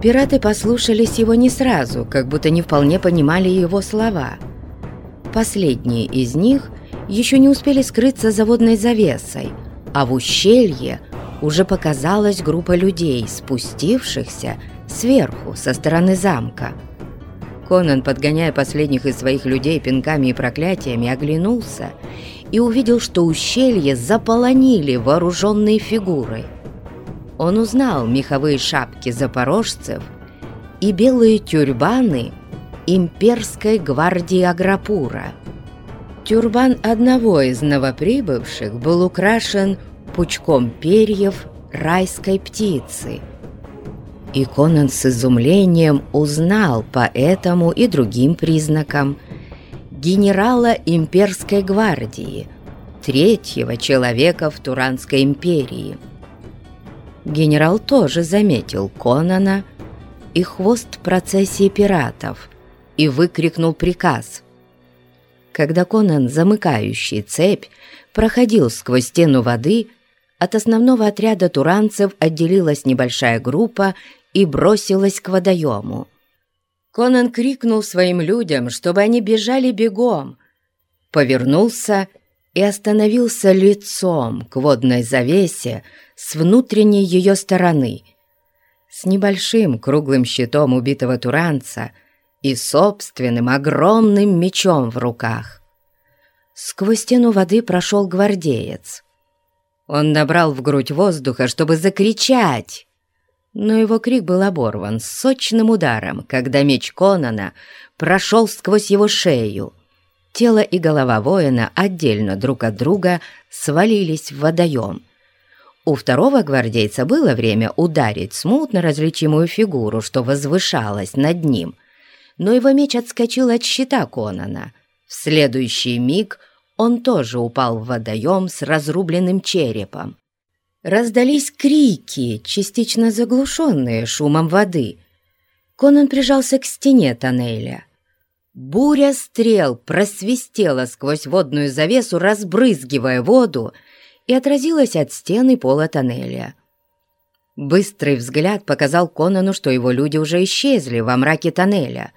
Пираты послушались его не сразу, как будто не вполне понимали его слова. Последние из них еще не успели скрыться за водной завесой, а в ущелье уже показалась группа людей, спустившихся сверху, со стороны замка. Конан, подгоняя последних из своих людей пинками и проклятиями, оглянулся и увидел, что ущелье заполонили вооруженные фигуры. Он узнал меховые шапки запорожцев и белые тюрбаны имперской гвардии Аграпура. Тюрбан одного из новоприбывших был украшен пучком перьев райской птицы. И Конан с изумлением узнал по этому и другим признакам генерала имперской гвардии, третьего человека в Туранской империи. Генерал тоже заметил Конана и хвост процессии пиратов и выкрикнул приказ. Когда Конан, замыкающий цепь, проходил сквозь стену воды, от основного отряда туранцев отделилась небольшая группа и бросилась к водоему. Конан крикнул своим людям, чтобы они бежали бегом, повернулся и остановился лицом к водной завесе с внутренней ее стороны, с небольшим круглым щитом убитого туранца и собственным огромным мечом в руках. Сквозь стену воды прошел гвардеец — он набрал в грудь воздуха, чтобы закричать, но его крик был оборван сочным ударом, когда меч Конана прошел сквозь его шею. Тело и голова воина отдельно друг от друга свалились в водоем. У второго гвардейца было время ударить смутно различимую фигуру, что возвышалась над ним, но его меч отскочил от щита Конана. В следующий миг он тоже упал в водоем с разрубленным черепом. Раздались крики, частично заглушенные шумом воды. Конан прижался к стене тоннеля. Буря стрел просвистела сквозь водную завесу, разбрызгивая воду, и отразилась от стены пола тоннеля. Быстрый взгляд показал Конану, что его люди уже исчезли во мраке тоннеля.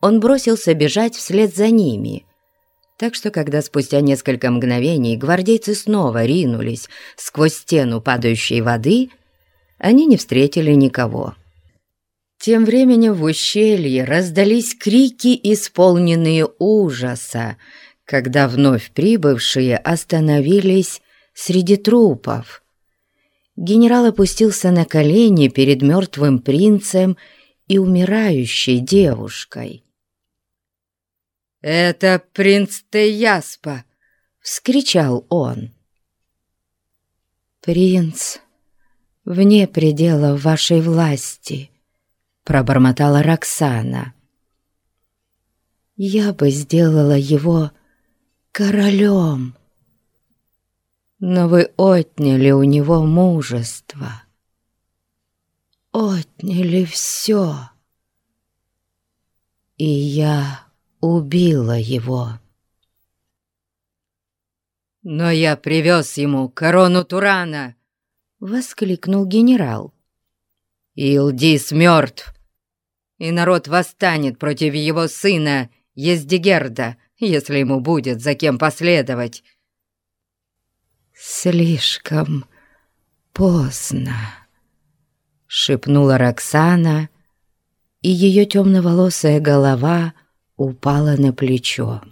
Он бросился бежать вслед за ними — так что, когда спустя несколько мгновений гвардейцы снова ринулись сквозь стену падающей воды, они не встретили никого. Тем временем в ущелье раздались крики, исполненные ужаса, когда вновь прибывшие остановились среди трупов. Генерал опустился на колени перед мертвым принцем и умирающей девушкой. «Это принц Теяспа!» — вскричал он. «Принц вне пределов вашей власти», — пробормотала Роксана. «Я бы сделала его королем, но вы отняли у него мужество, отняли все, и я убила его. «Но я привез ему корону Турана!» — воскликнул генерал. «Илдис мертв, и народ восстанет против его сына Ездигерда, если ему будет за кем последовать». «Слишком поздно», — шепнула Роксана, и ее темноволосая голова упала на плечо.